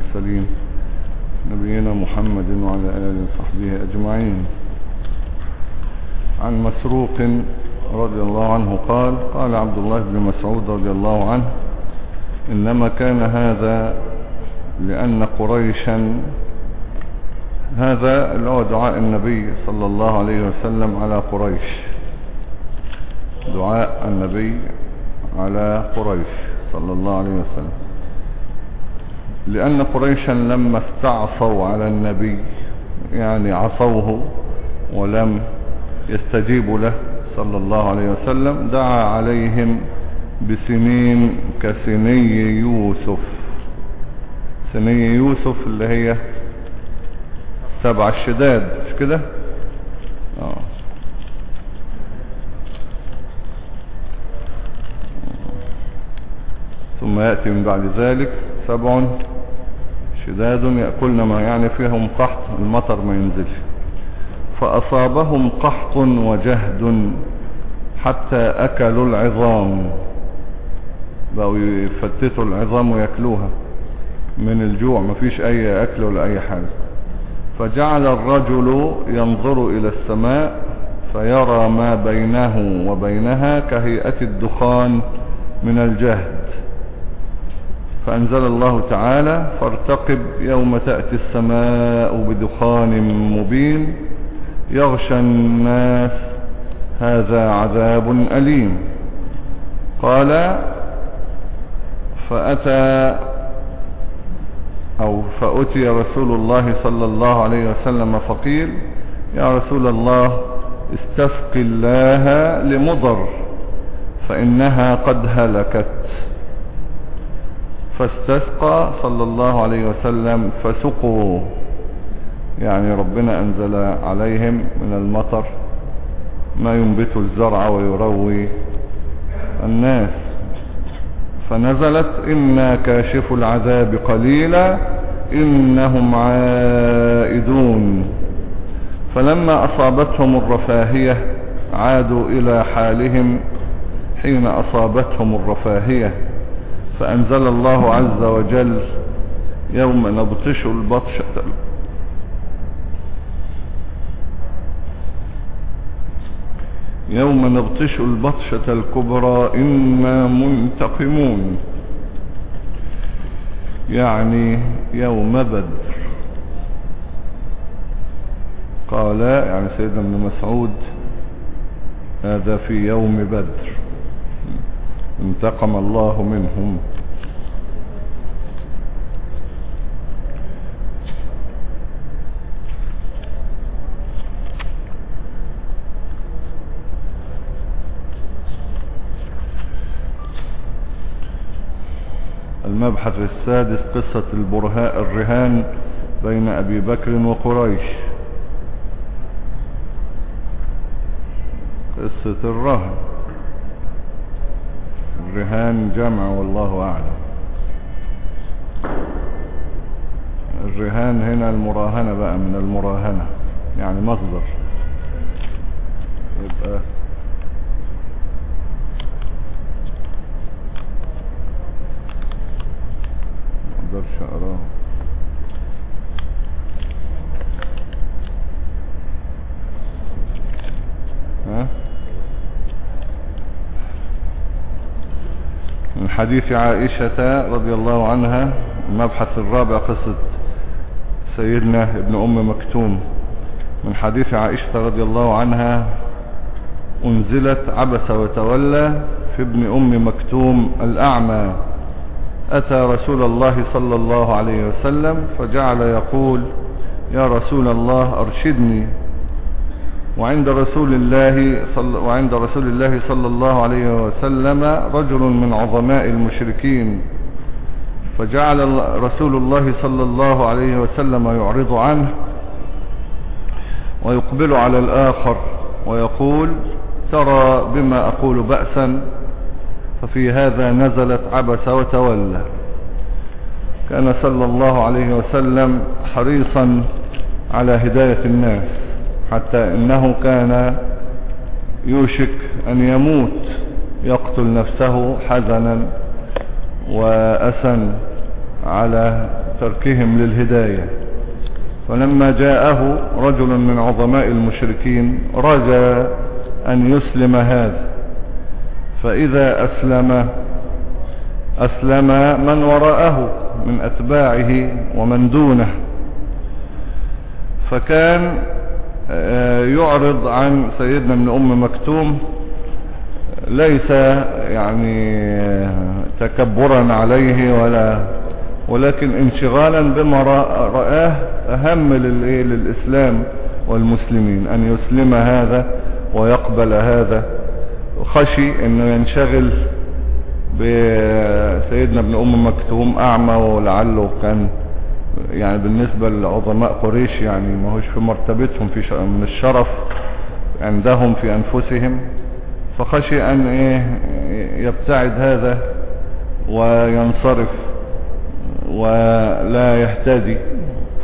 المرسلين نبينا محمد وعلى آله وصحبه أجمعين. عن مسروق رضي الله عنه قال قال عبد الله بن مسعود رضي الله عنه إنما كان هذا لأن قريشا هذا اللي هو دعاء النبي صلى الله عليه وسلم على قريش. دعاء النبي على قريش صلى الله عليه وسلم. لأن قريشا لما استعصوا على النبي يعني عصوه ولم يستجيبوا له صلى الله عليه وسلم دعا عليهم بسنين كسني يوسف. سني يوسف اللي هي سبع الشداد مش كده؟ آه. ثم يأتي من بعد ذلك سبع شداد يأكلن ما يعني فيهم قحط المطر ما ينزلش. فأصابهم قحط وجهد حتى أكلوا العظام. بقوا يفتتوا العظام ويأكلوها. من الجوع مفيش أي أكل ولا أي حاجة. فجعل الرجل ينظر إلى السماء فيرى ما بينه وبينها كهيئة الدخان من الجهد. فأنزل الله تعالى فارتقب يوم تأتي السماء بدخان مبين يغشى الناس هذا عذاب أليم. قال فأتى أو فأتي رسول الله صلى الله عليه وسلم فقيل يا رسول الله استسق الله لمضر فإنها قد هلكت. فاستسقى صلى الله عليه وسلم فسقوا. يعني ربنا أنزل عليهم من المطر ما ينبت الزرع ويروي الناس. فنزلت إنا كاشف العذاب قليلا إنهم عائدون. فلما أصابتهم الرفاهية عادوا إلى حالهم حين أصابتهم الرفاهية. فأنزل الله عز وجل يوم نبطش البطشة يوم نبطش البطشة الكبرى إنا منتقمون. يعني يوم بدر. قال يعني سيدنا ابن مسعود هذا في يوم بدر. انتقم الله منهم. المبحث السادس قصة البرهاء الرهان بين أبي بكر وقريش. قصة الرهن. الرهان جمع والله أعلم. الرهان هنا المراهنة بقى من المراهنة يعني مصدر. يبقى مقدرش اقراه ها من حديث عائشة رضي الله عنها المبحث الرابع قصة سيدنا ابن أم مكتوم. من حديث عائشة رضي الله عنها أنزلت عبس وتولى في ابن أم مكتوم الأعمى. أتى رسول الله صلى الله عليه وسلم فجعل يقول يا رسول الله أرشدني. وعند رسول الله صل وعند رسول الله صلى الله عليه وسلم رجل من عظماء المشركين. فجعل رسول الله صلى الله عليه وسلم يعرض عنه ويقبل على الآخر ويقول ترى بما أقول بأسا ففي هذا نزلت عبس وتولى. كان صلى الله عليه وسلم حريصا على هداية الناس. حتى إنه كان يوشك أن يموت يقتل نفسه حزنا وأسن على تركهم للهداية. فلما جاءه رجل من عظماء المشركين رجى أن يسلم هذا. فإذا أسلم أسلم من وراءه من أتباعه ومن دونه. فكان يعرض عن سيدنا ابن أم مكتوم ليس يعني تكبرا عليه ولا ولكن انشغالا بما رآه أهم للإسلام والمسلمين أن يسلم هذا ويقبل هذا. خشي أنه ينشغل بسيدنا ابن أم مكتوم أعمى ولعله كان يعني بالنسبة لعظماء قريش يعني ما هوش في مرتبتهم في من الشرف عندهم في أنفسهم فخشي أن إيه يبتعد هذا وينصرف ولا يهتدي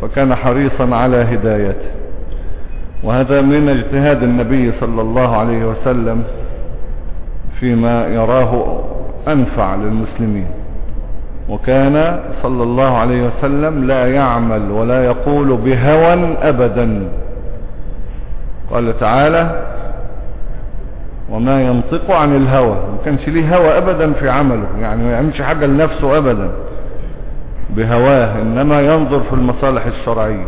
فكان حريصا على هدايته. وهذا من اجتهاد النبي صلى الله عليه وسلم فيما يراه أنفع للمسلمين. وكان صلى الله عليه وسلم لا يعمل ولا يقول بهوى أبدا. قال تعالى وما ينطق عن الهوى. ما كانش ليه هوى أبدا في عمله يعني ما يعملش حاجة لنفسه أبدا. بهواه إنما ينظر في المصالح الشرعية.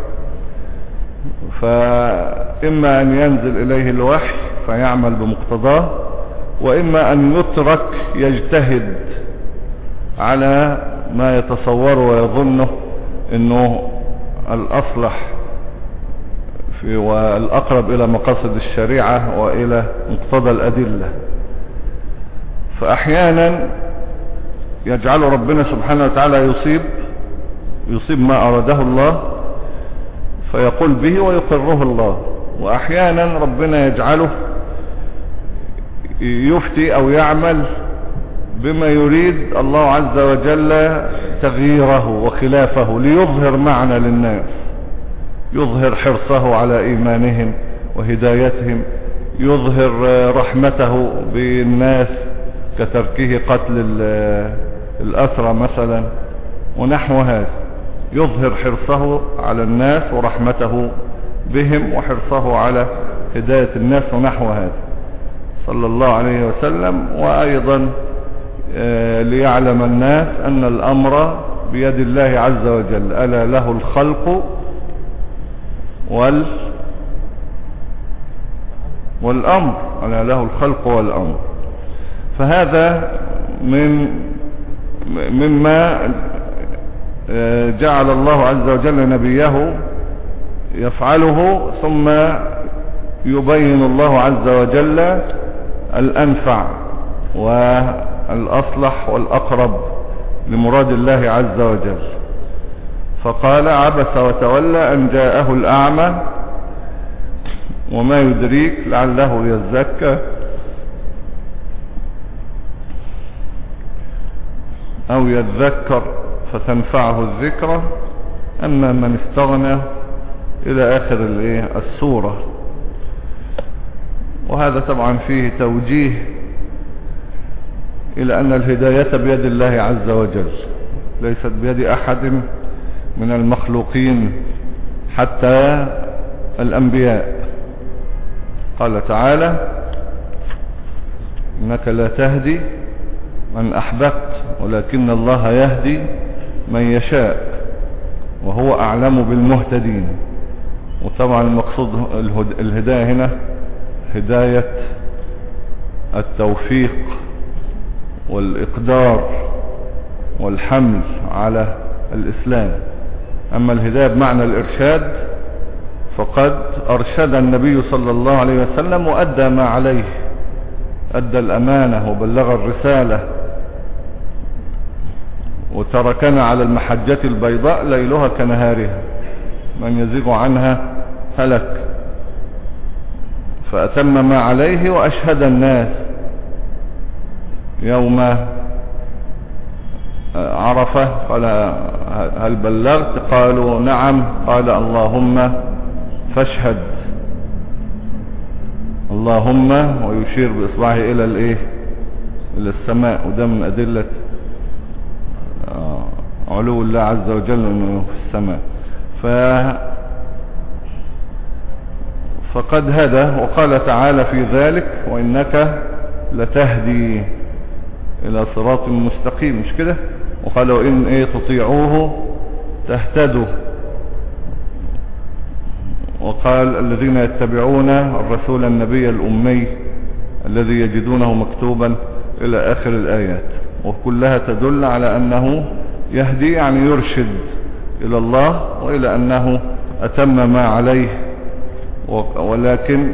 فإما أن ينزل إليه الوحي فيعمل بمقتضاه وإما أن يترك يجتهد. على ما يتصوره ويظنه أنه الأصلح في والأقرب إلى مقاصد الشريعة وإلى مقتضى الأدلة. فأحيانا يجعل ربنا سبحانه وتعالى يصيب يصيب ما أراده الله فيقول به ويقره الله. وأحيانا ربنا يجعله يفتي أو يعمل بما يريد الله عز وجل تغييره وخلافه ليظهر معنى للناس. يظهر حرصه على إيمانهم وهدايتهم. يظهر رحمته بالناس كتركه قتل الأسرى مثلا ونحو هذا. يظهر حرصه على الناس ورحمته بهم وحرصه على هداية الناس ونحو هذا. صلى الله عليه وسلم. وأيضا ليعلم الناس أن الأمر بيد الله عز وجل. ألا له الخلق وال والأمر. ألا له الخلق والأمر. فهذا من مما آه، جعل الله عز وجل نبيه يفعله ثم يبين الله عز وجل الأنفع والأصلح والأقرب لمراد الله عز وجل. فقال عبس وتولى أن جاءه الأعمى وما يدريك لعله يزكى. أو يذكر فتنفعه الذكرى. أما من استغنى إلى آخر السورة. وهذا طبعا فيه توجيه إلى أن الهداية بيد الله عز وجل ليست بيد أحد من المخلوقين حتى الأنبياء. قال تعالى إنك لا تهدي من أحببت ولكن الله يهدي من يشاء وهو أعلم بالمهتدين. وطبعا المقصود الهداية هنا هداية التوفيق والإقدار والحمل على الإسلام. أما الهداية بمعنى الإرشاد فقد أرشد النبي صلى الله عليه وسلم وأدى ما عليه. أدى الأمانة وبلغ الرسالة. وتركنا على المحجة البيضاء ليلها كنهارها. من يزيغ عنها هلك. فأتم ما عليه وأشهد الناس. يوم عرفة. قال هل بلغت؟ قالوا نعم. قال اللهم فاشهد. اللهم ويشير بإصبعه إلى الإيه؟ إلى السماء. وده من أدلة علو الله عز وجل في السماء. ف فقد هدى وقال تعالى في ذلك وإنك لتهدي إلى صراط مستقيم مش كده؟ وقال وإن إيه تطيعوه تهتدوا. وقال الذين يتبعون الرسول النبي الأمي الذي يجدونه مكتوبا إلى آخر الآيات. وكلها تدل على أنه يهدي يعني يرشد إلى الله وإلى أنه أتم ما عليه. ولكن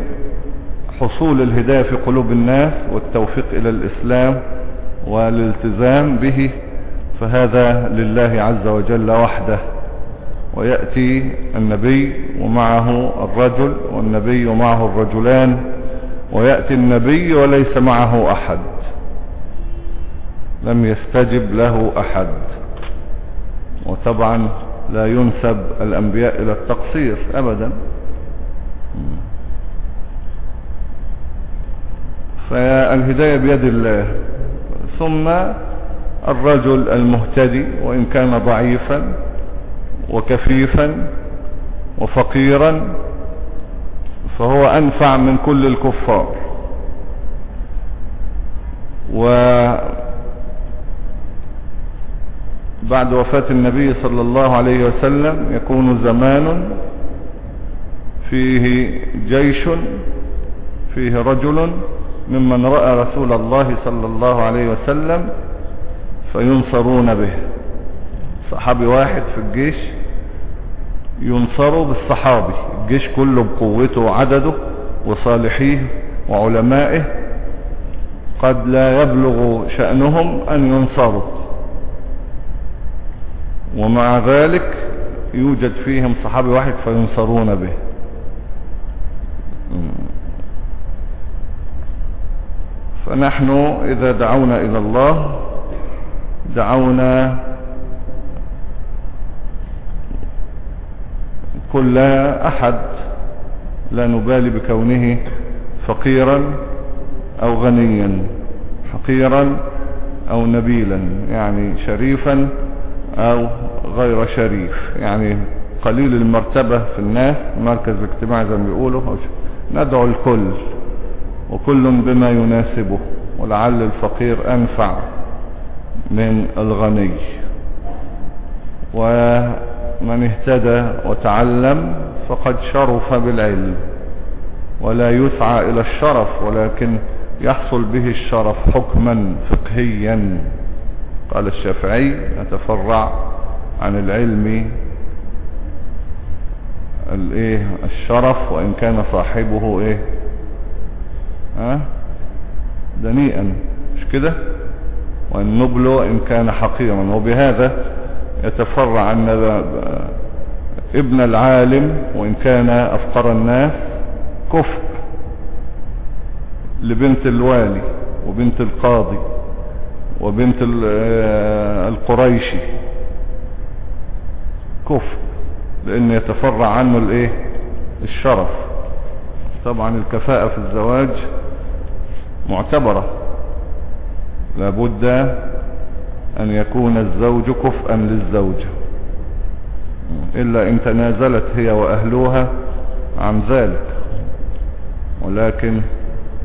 حصول الهداية في قلوب الناس والتوفيق إلى الإسلام والالتزام به فهذا لله عز وجل وحده. ويأتي النبي ومعه الرجل والنبي ومعه الرجلان ويأتي النبي وليس معه أحد. لم يستجب له أحد. وطبعا لا ينسب الأنبياء إلى التقصير أبدا. فالهداية بيد الله. ثم الرجل المهتدي وإن كان ضعيفا وكفيفا وفقيرا فهو أنفع من كل الكفار. وبعد وفاة النبي صلى الله عليه وسلم يكون زمان فيه جيش فيه رجل ممن رأى رسول الله صلى الله عليه وسلم فينصرون به. صحابي واحد في الجيش ينصروا بالصحابي. الجيش كله بقوته وعدده وصالحيه وعلمائه قد لا يبلغ شأنهم أن ينصروا. ومع ذلك يوجد فيهم صحابي واحد فينصرون به. فنحن إذا دعونا إلى الله دعونا كل أحد لا نبالي بكونه فقيرا أو غنيا حقيرا أو نبيلا يعني شريفا أو غير شريف يعني قليل المرتبة في الناس مركز الاجتماع زي ما بيقولوا ندعو الكل. وكل بما يناسبه ولعل الفقير أنفع من الغني. ومن اهتدى وتعلم فقد شرف بالعلم ولا يسعى إلى الشرف ولكن يحصل به الشرف حكما فقهيا. قال الشافعي يتفرع عن العلم الايه الشرف وإن كان صاحبه إيه ها؟ دنيئا. مش كده؟ وإن نبلو ان كان حقيرا. وبهذا يتفرع أن ابن العالم وإن كان أفقر الناس كفء لبنت الوالي وبنت القاضي وبنت القريشي. كفء. لأن يتفرع عنه الإيه؟ الشرف. طبعا الكفاءة في الزواج معتبرة. لابد أن يكون الزوج كفءا للزوجة إلا إن تنازلت هي وأهلوها عن ذلك. ولكن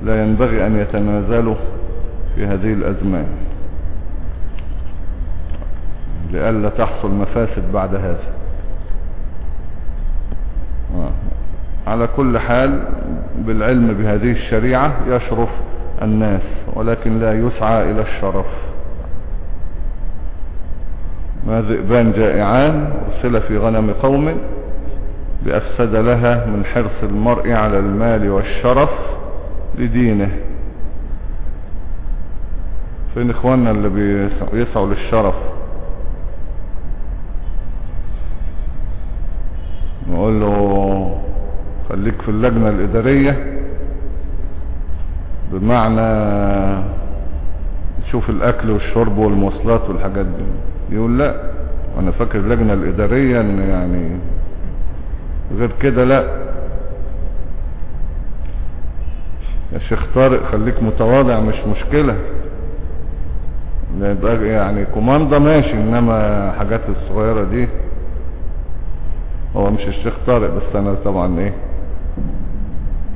لا ينبغي أن يتنازلوا في هذه الأزمان. لئلا تحصل مفاسد بعد هذا. على كل حال بالعلم بهذه الشريعة يشرف الناس ولكن لا يسعى إلى الشرف. ما ذئبان جائعان أرسل في غنم قوم بأفسد لها من حرص المرء على المال والشرف لدينه. فين إخواننا اللي بيسعوا للشرف نقول له خليك في اللجنة الإدارية بمعنى تشوف الأكل والشرب والمواصلات والحاجات دي. يقول لا أنا فاكر اللجنة الإدارية إن يعني غير كده لا. يا شيخ طارق خليك متواضع مش مشكلة. يبقى يعني كوماندا ماشي إنما حاجات الصغيرة دي هو مش الشيخ طارق بس أنا طبعا إيه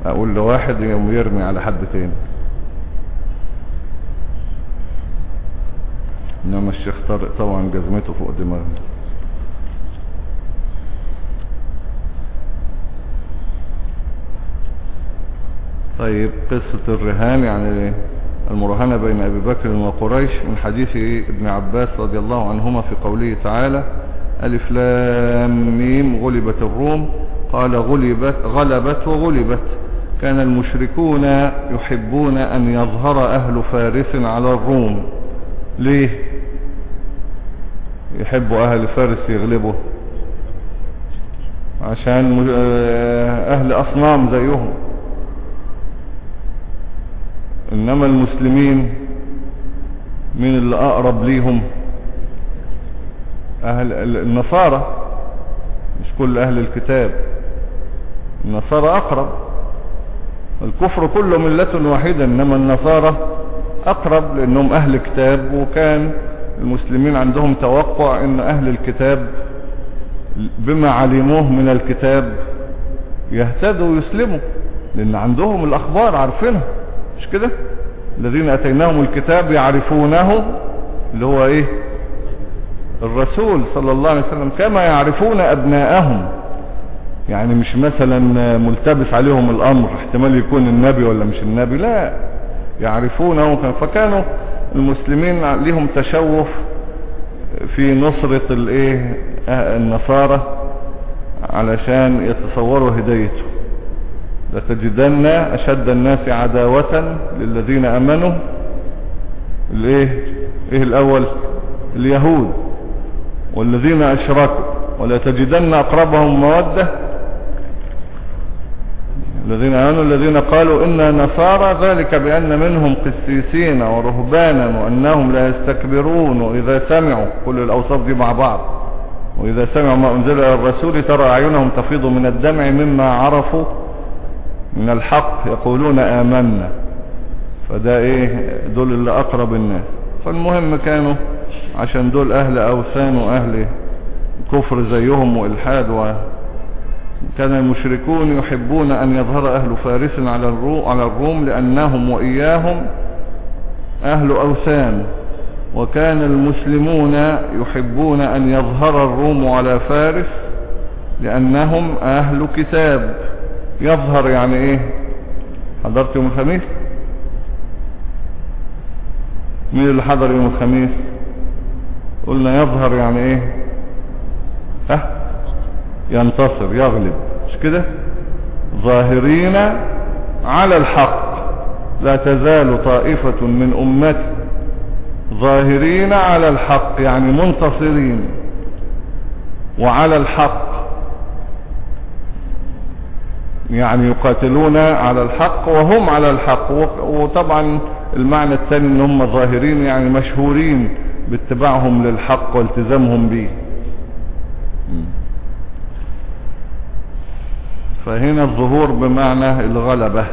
أقول لواحد يوم يرمي على حد تاني. إنما الشيخ طارق طبعا جزمته فوق دماغه طيب قصة الرهان يعني المرهنة بين أبي بكر وقريش من حديث ابن عباس رضي الله عنهما في قوله تعالى ألف لام ميم غلبت الروم قال غلبت غلبت وغلبت. كان المشركون يحبون أن يظهر أهل فارس على الروم. ليه؟ يحبوا أهل فارس يغلبوا عشان أهل أصنام زيهم. إنما المسلمين من اللي أقرب ليهم؟ أهل النصارى. مش كل أهل الكتاب. النصارى أقرب. الكفر كله ملة واحدة إنما النصارى أقرب لأنهم أهل كتاب وكان المسلمين عندهم توقع أن أهل الكتاب بما علموه من الكتاب يهتدوا ويسلموا لأن عندهم الأخبار عارفينها مش كده؟ الذين أتيناهم الكتاب يعرفونه اللي هو إيه؟ الرسول صلى الله عليه وسلم كما يعرفون أبناءهم. يعني مش مثلا ملتبس عليهم الأمر احتمال يكون النبي ولا مش النبي لا يعرفونه. فكانوا المسلمين لهم تشوف في نصرة الإيه؟ النصارى علشان يتصوروا هدايته لتجدن أشد الناس عداوة للذين آمنوا الإيه؟ إيه الأول؟ اليهود والذين أشركوا. ولا تجدن أقربهم مودة الذين آمنوا الذين قالوا إنا نصارى ذلك بأن منهم قسيسين ورهبانا وأنهم لا يستكبرون. وإذا سمعوا كل الأوصاف دي مع بعض. وإذا سمعوا ما أنزل إلى الرسول ترى أعينهم تفيض من الدمع مما عرفوا من الحق يقولون آمنا. فده إيه؟ دول اللي أقرب الناس. فالمهم كانوا عشان دول أهل أوثان وأهل كفر زيهم وإلحاد وإلحاد كان المشركون يحبون أن يظهر أهل فارس على الروم, لأنهم وإياهم أهل أوثان. وكان المسلمون يحبون أن يظهر الروم على فارس لأنهم أهل كتاب. يظهر يعني إيه؟ حضرت يوم الخميس؟ مين اللي حضر يوم الخميس؟ قلنا يظهر يعني إيه؟ ها؟ ينتصر يغلب. مش كده؟ ظاهرين على الحق. لا تزال طائفة من أمتي ظاهرين على الحق يعني منتصرين وعلى الحق. يعني يقاتلون على الحق وهم على الحق. وطبعا المعنى الثاني إن هم ظاهرين يعني مشهورين باتباعهم للحق والتزامهم به. فهنا الظهور بمعنى الغلبة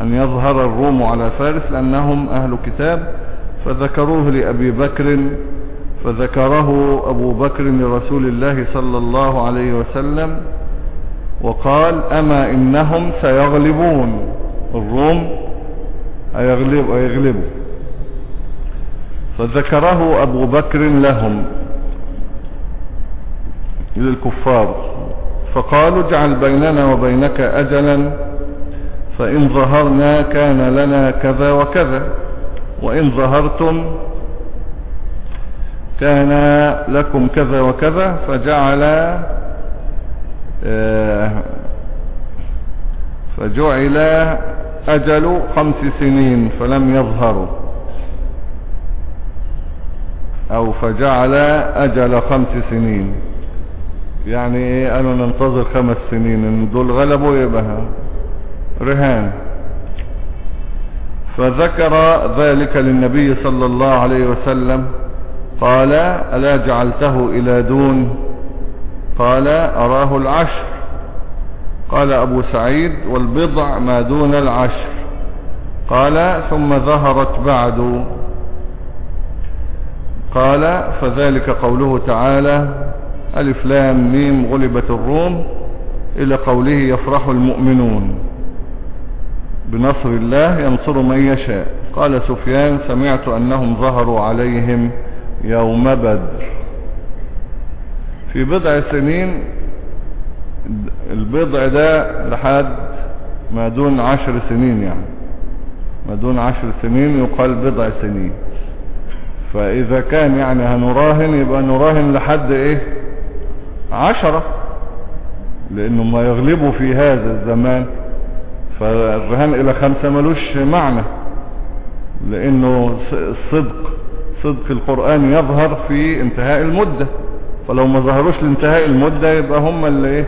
أن يظهر الروم على فارس لأنهم أهل كتاب فذكروه لأبي بكر فذكره أبو بكر لرسول الله صلى الله عليه وسلم وقال أما إنهم سيغلبون. الروم أيغلب أيغلبوا فذكره أبو بكر لهم للكفار. فقالوا اجعل بيننا وبينك أجلا فإن ظهرنا كان لنا كذا وكذا وإن ظهرتم كان لكم كذا وكذا فجعل آه، فجعل أجل خمس سنين فلم يظهروا أو فجعل أجل خمس سنين. يعني إيه قالوا ننتظر خمس سنين إن دول غلبوا يبقى رهان. فذكر ذلك للنبي صلى الله عليه وسلم. قال ألا جعلته إلى دون؟ قال أراه العشر. قال أبو سعيد والبضع ما دون العشر. قال ثم ظهرت بعد. قال فذلك قوله تعالى ألف لام ميم غلبت الروم إلى قوله يفرح المؤمنون. بنصر الله ينصر من يشاء. قال سفيان سمعت أنهم ظهروا عليهم يوم بدر. في بضع سنين البضع ده لحد ما دون عشر سنين يعني. ما دون عشر سنين يقال بضع سنين. فإذا كان يعني هنراهن يبقى نراهن لحد إيه؟ عشرة. لأنه ما يغلبوا في هذا الزمان فالرهان إلى خمسة ملوش معنى لأنه الصدق صدق القرآن يظهر في انتهاء المدة فلو ما ظهروش لانتهاء المدة يبقى هم اللي إيه؟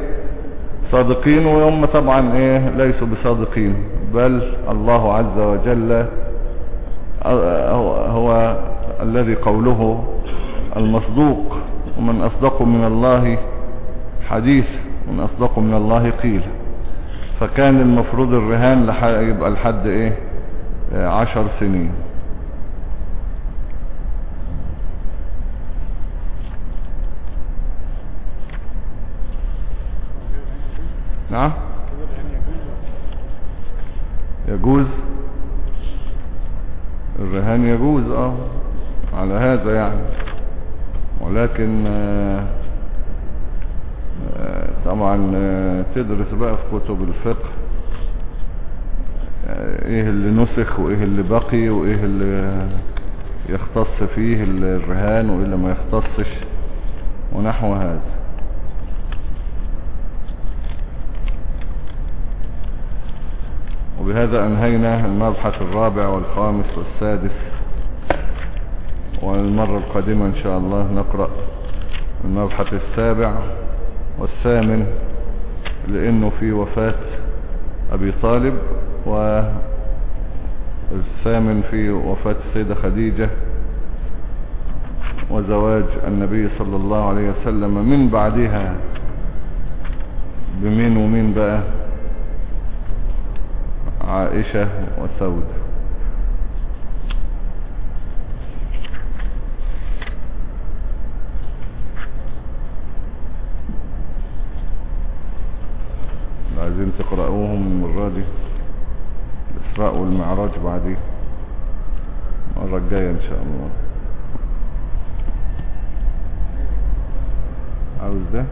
صادقين وهم طبعا إيه؟ ليسوا بصادقين بل الله عز وجل هو الذي قوله المصدوق ومن أصدق من الله حديث من أصدق من الله قيل. فكان المفروض الرهان يبقى لحد إيه؟ عشر سنين. نعم؟ يجوز. الرهان يجوز آه. على هذا يعني. ولكن آه طبعا آه تدرس بقى في كتب الفقه إيه اللي نسخ وإيه اللي بقي وإيه اللي يختص فيه الرهان وايه اللي ما يختصش ونحو هذا. وبهذا أنهينا المبحث الرابع والخامس والسادس والمرة القادمة إن شاء الله نقرأ المبحث السابع. والثامن لأنه في وفاة أبي طالب والثامن في وفاة السيدة خديجة وزواج النبي صلى الله عليه وسلم. من بعدها؟ بمين ومين بقى؟ عائشة وسود تقرأوهم المرة دي الإسراء والمعراج بعدين المرة الجاية إن شاء الله. عاوز ده؟